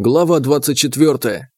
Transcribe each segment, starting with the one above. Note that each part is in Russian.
Глава 24.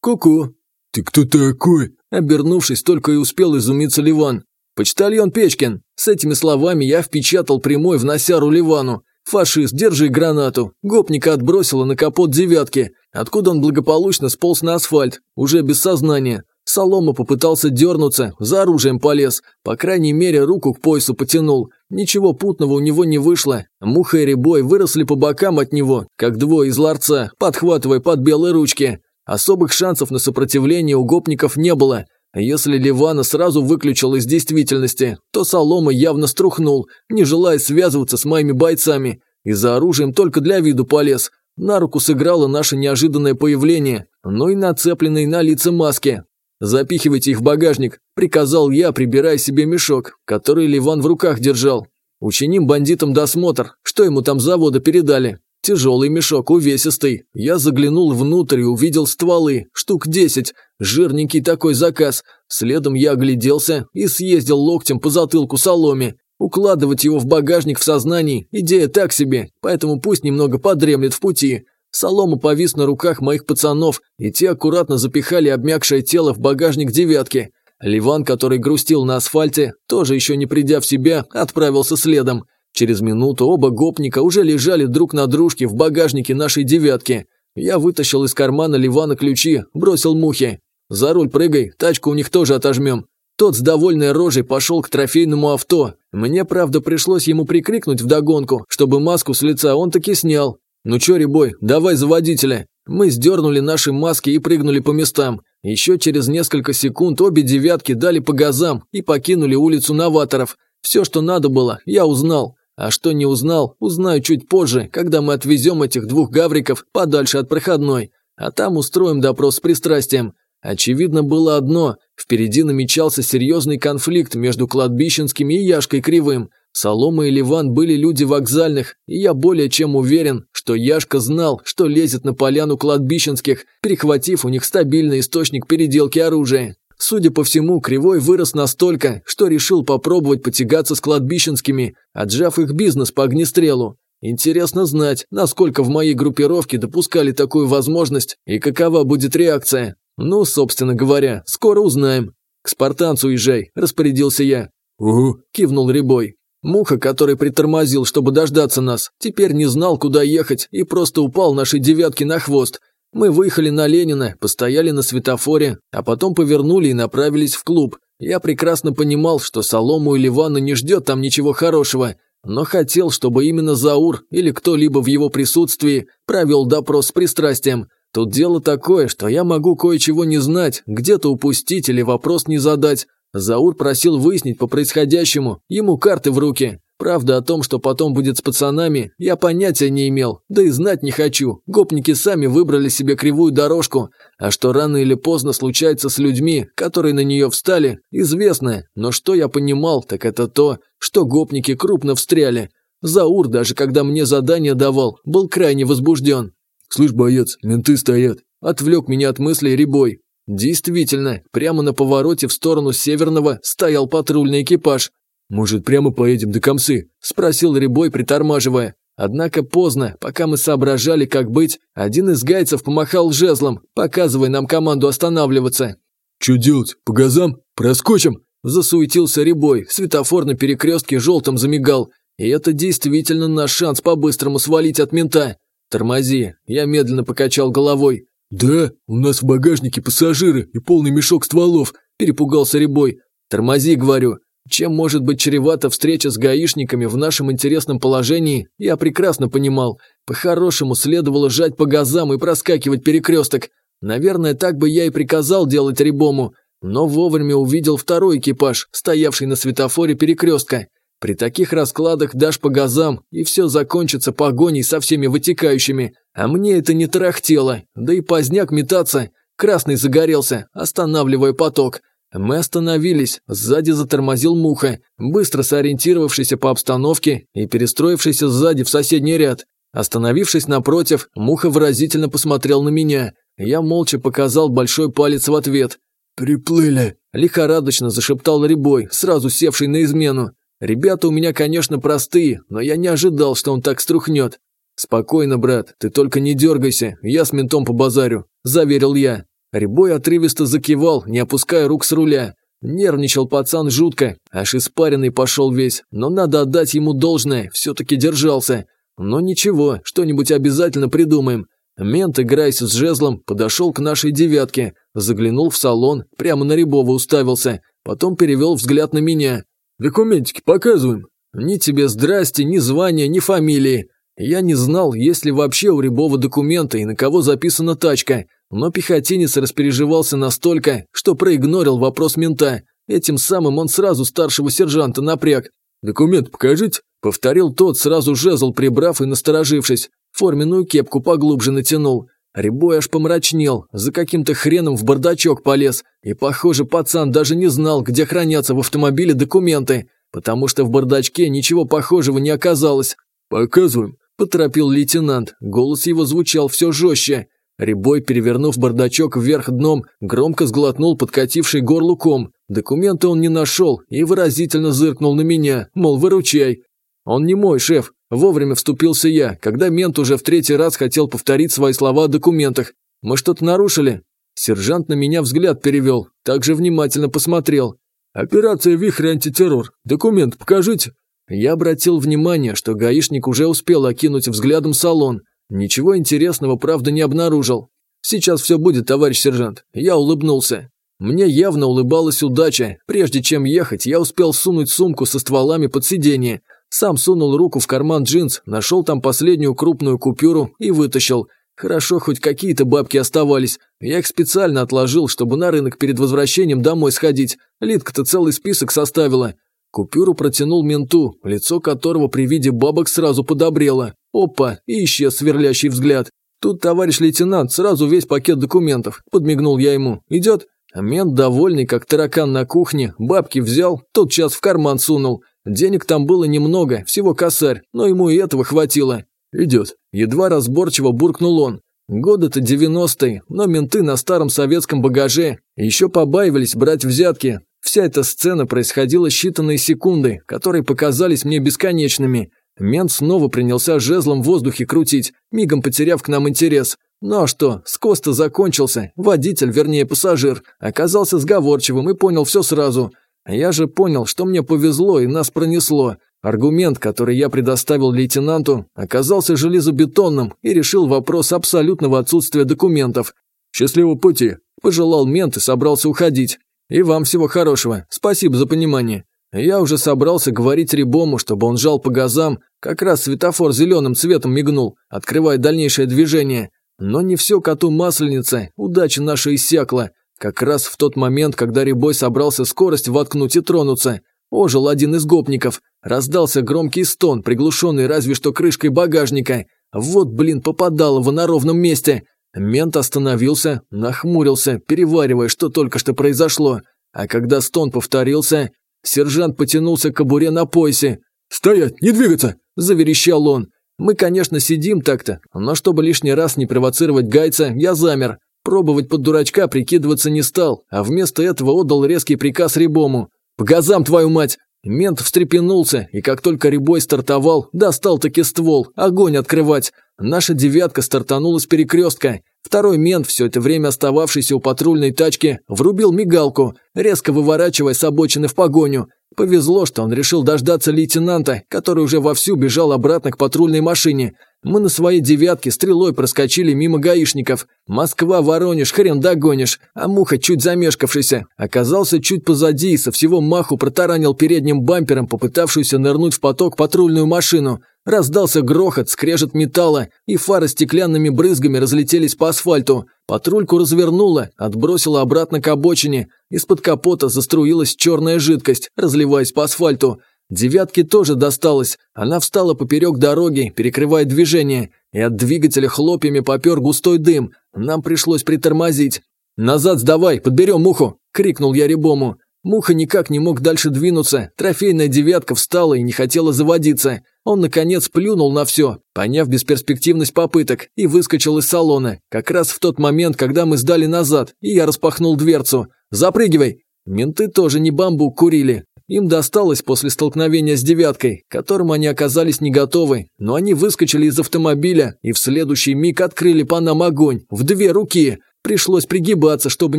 «Ку-ку!» «Ты кто такой?» Обернувшись, только и успел изумиться Ливан. «Почтальон Печкин!» С этими словами я впечатал прямой в носяру Ливану. «Фашист, держи гранату!» Гопника отбросило на капот девятки, откуда он благополучно сполз на асфальт, уже без сознания. Солома попытался дернуться, за оружием полез, по крайней мере руку к поясу потянул. Ничего путного у него не вышло. Муха и Рябой выросли по бокам от него, как двое из ларца, подхватывая под белые ручки. Особых шансов на сопротивление у гопников не было. Если Ливана сразу выключил из действительности, то Солома явно струхнул, не желая связываться с моими бойцами. И за оружием только для виду полез. На руку сыграло наше неожиданное появление, но и нацепленные на лица маски. «Запихивайте их в багажник», – приказал я, прибирая себе мешок, который Ливан в руках держал. «Учиним бандитам досмотр, что ему там завода передали». Тяжелый мешок, увесистый. Я заглянул внутрь и увидел стволы, штук десять. Жирненький такой заказ. Следом я огляделся и съездил локтем по затылку соломе. Укладывать его в багажник в сознании – идея так себе, поэтому пусть немного подремлет в пути. Солома повис на руках моих пацанов, и те аккуратно запихали обмякшее тело в багажник девятки. Ливан, который грустил на асфальте, тоже еще не придя в себя, отправился следом. Через минуту оба гопника уже лежали друг на дружке в багажнике нашей девятки. Я вытащил из кармана Ливана ключи, бросил мухи. «За руль прыгай, тачку у них тоже отожмем». Тот с довольной рожей пошел к трофейному авто. Мне, правда, пришлось ему прикрикнуть вдогонку, чтобы маску с лица он таки снял. «Ну чё, Рябой, давай за водителя». Мы сдернули наши маски и прыгнули по местам. Еще через несколько секунд обе девятки дали по газам и покинули улицу новаторов. Все, что надо было, я узнал. А что не узнал, узнаю чуть позже, когда мы отвезем этих двух гавриков подальше от проходной. А там устроим допрос с пристрастием. Очевидно было одно – впереди намечался серьезный конфликт между кладбищенским и Яшкой Кривым – Солома и Ливан были люди вокзальных, и я более чем уверен, что Яшка знал, что лезет на поляну кладбищенских, перехватив у них стабильный источник переделки оружия. Судя по всему, Кривой вырос настолько, что решил попробовать потягаться с кладбищенскими, отжав их бизнес по огнестрелу. Интересно знать, насколько в моей группировке допускали такую возможность и какова будет реакция. Ну, собственно говоря, скоро узнаем. «К спартанцу езжай», – распорядился я. «Угу», – кивнул Рябой. Муха, который притормозил, чтобы дождаться нас, теперь не знал, куда ехать и просто упал нашей девятки на хвост. Мы выехали на Ленина, постояли на светофоре, а потом повернули и направились в клуб. Я прекрасно понимал, что Солому и Ливана не ждет там ничего хорошего, но хотел, чтобы именно Заур или кто-либо в его присутствии провел допрос с пристрастием. Тут дело такое, что я могу кое-чего не знать, где-то упустить или вопрос не задать, Заур просил выяснить по происходящему, ему карты в руки. Правда о том, что потом будет с пацанами, я понятия не имел, да и знать не хочу. Гопники сами выбрали себе кривую дорожку, а что рано или поздно случается с людьми, которые на нее встали, известно. Но что я понимал, так это то, что гопники крупно встряли. Заур, даже когда мне задание давал, был крайне возбужден. «Слышь, боец, менты стоят», – отвлек меня от мыслей Рябой. Действительно, прямо на повороте в сторону Северного стоял патрульный экипаж. «Может, прямо поедем до Комсы?» – спросил Рябой, притормаживая. Однако поздно, пока мы соображали, как быть, один из гайцев помахал жезлом, показывая нам команду останавливаться. «Чё делать? По газам? Проскочим?» Засуетился Рябой, светофор на перекрестке желтым замигал. И это действительно наш шанс по-быстрому свалить от мента. «Тормози», я медленно покачал головой. «Да, у нас в багажнике пассажиры и полный мешок стволов», – перепугался Рябой. «Тормози, говорю. Чем может быть чревата встреча с гаишниками в нашем интересном положении, я прекрасно понимал. По-хорошему следовало жать по газам и проскакивать перекресток. Наверное, так бы я и приказал делать Рябому, но вовремя увидел второй экипаж, стоявший на светофоре перекрестка. При таких раскладах дашь по газам, и все закончится погоней со всеми вытекающими. А мне это не тарахтело, да и поздняк метаться. Красный загорелся, останавливая поток. Мы остановились, сзади затормозил Муха, быстро сориентировавшийся по обстановке и перестроившийся сзади в соседний ряд. Остановившись напротив, Муха выразительно посмотрел на меня. Я молча показал большой палец в ответ. «Приплыли!» – лихорадочно зашептал Рябой, сразу севший на измену. Ребята у меня, конечно, простые, но я не ожидал, что он так струхнет. «Спокойно, брат, ты только не дергайся, я с ментом по базарю», – заверил я. Рябой отрывисто закивал, не опуская рук с руля. Нервничал пацан жутко, аж испаренный пошел весь, но надо отдать ему должное, все-таки держался. Но ничего, что-нибудь обязательно придумаем. Мент, играясь с жезлом, подошел к нашей девятке, заглянул в салон, прямо на Рябова уставился, потом перевел взгляд на меня. «Документики показываем». «Ни тебе здрасте, ни звания, ни фамилии». Я не знал, есть ли вообще у Рябова документы и на кого записана тачка, но пехотинец распереживался настолько, что проигнорил вопрос мента. Этим самым он сразу старшего сержанта напряг. «Документ покажите», – повторил тот, сразу жезл прибрав и насторожившись. Форменную кепку поглубже натянул. Рябой аж помрачнел, за каким-то хреном в бардачок полез, и, похоже, пацан даже не знал, где хранятся в автомобиле документы, потому что в бардачке ничего похожего не оказалось. «Показываем», – поторопил лейтенант, голос его звучал все жестче. Рябой, перевернув бардачок вверх дном, громко сглотнул подкативший горлу ком. Документы он не нашел и выразительно зыркнул на меня, мол, выручай. Он не мой шеф, вовремя вступился я, когда мент уже в третий раз хотел повторить свои слова о документах. Мы что-то нарушили? Сержант на меня взгляд перевел, также внимательно посмотрел. «Операция «Вихрь антитеррор». Документ покажите». Я обратил внимание, что гаишник уже успел окинуть взглядом салон – Ничего интересного, правда, не обнаружил. Сейчас все будет, товарищ сержант. Я улыбнулся. Мне явно улыбалась удача. Прежде чем ехать, я успел сунуть сумку со стволами под сиденье. Сам сунул руку в карман джинс, нашел там последнюю крупную купюру и вытащил. Хорошо, хоть какие-то бабки оставались. Я их специально отложил, чтобы на рынок перед возвращением домой сходить. Лидка-то целый список составила. Купюру протянул менту, лицо которого при виде бабок сразу подобрело. Опа, и исчез сверлящий взгляд. Тут, товарищ лейтенант, сразу весь пакет документов. Подмигнул я ему. Идет? А мент, довольный, как таракан на кухне, бабки взял, тот час в карман сунул. Денег там было немного, всего косарь, но ему и этого хватило. Идет. Едва разборчиво буркнул он. Годы-то девяностые, но менты на старом советском багаже еще побаивались брать взятки, Вся эта сцена происходила считанные секунды, которые показались мне бесконечными. Мент снова принялся жезлом в воздухе крутить, мигом потеряв к нам интерес. Ну а что, скос-то закончился, водитель, вернее пассажир, оказался сговорчивым и понял все сразу. Я же понял, что мне повезло и нас пронесло. Аргумент, который я предоставил лейтенанту, оказался железобетонным и решил вопрос абсолютного отсутствия документов. «Счастливого пути!» – пожелал мент и собрался уходить. «И вам всего хорошего. Спасибо за понимание». Я уже собрался говорить Рябому, чтобы он жал по газам, как раз светофор зеленым цветом мигнул, открывая дальнейшее движение. Но не все коту масленица, удача наша иссякла. Как раз в тот момент, когда Рябой собрался скорость воткнуть и тронуться, ожил один из гопников. Раздался громкий стон, приглушенный разве что крышкой багажника. Вот, блин, попадало его на ровном месте. Мент остановился, нахмурился, переваривая, что только что произошло. А когда стон повторился, сержант потянулся к кобуре на поясе. «Стоять, не двигаться!» – заверещал он. Мы, конечно, сидим так-то, но чтобы лишний раз не провоцировать гайца, я замер. Пробовать под дурачка прикидываться не стал, а вместо этого отдал резкий приказ Рябому. «По газам, твою мать!» Мент встрепенулся, и как только Рябой стартовал, достал таки ствол, огонь открывать. Наша девятка стартанула с перекрестка. Второй мент, все это время остававшийся у патрульной тачки, врубил мигалку, резко выворачивая с обочины в погоню. Повезло, что он решил дождаться лейтенанта, который уже вовсю бежал обратно к патрульной машине. Мы на своей девятке стрелой проскочили мимо гаишников. Москва, Воронеж, хрен догонишь. А Муха, чуть замешкавшийся, оказался чуть позади и со всего маху протаранил передним бампером попытавшуюся нырнуть в поток патрульную машину. Раздался грохот, скрежет металла, и фары стеклянными брызгами разлетелись по асфальту. Патрульку развернуло, отбросило обратно к обочине. Из-под капота заструилась черная жидкость, разливаясь по асфальту. Девятке тоже досталось. Она встала поперек дороги, перекрывая движение, и от двигателя хлопьями попер густой дым. Нам пришлось притормозить. «Назад сдавай, подберем муху!» – крикнул я Рябому. Муха никак не мог дальше двинуться, трофейная девятка встала и не хотела заводиться. Он, наконец, плюнул на все, поняв бесперспективность попыток, и выскочил из салона, как раз в тот момент, когда мы сдали назад, и я распахнул дверцу. «Запрыгивай!» Менты тоже не бамбук курили. им досталось после столкновения с «девяткой», к которому они оказались не готовы, но они выскочили из автомобиля и в следующий миг открыли по нам огонь в две руки. Пришлось пригибаться, чтобы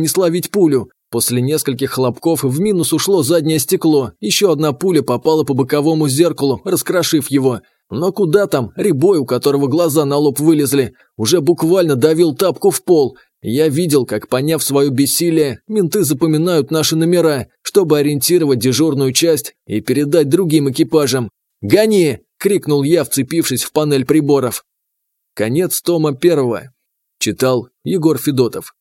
не словить пулю. После нескольких хлопков в минус ушло заднее стекло, еще одна пуля попала по боковому зеркалу, раскрошив его. Но куда там, рябой, у которого глаза на лоб вылезли, уже буквально давил тапку в пол. Я видел, как, поняв свое бессилие, менты запоминают наши номера, чтобы ориентировать дежурную часть и передать другим экипажам. «Гони!» – крикнул я, вцепившись в панель приборов. Конец тома первого. Читал Егор Федотов.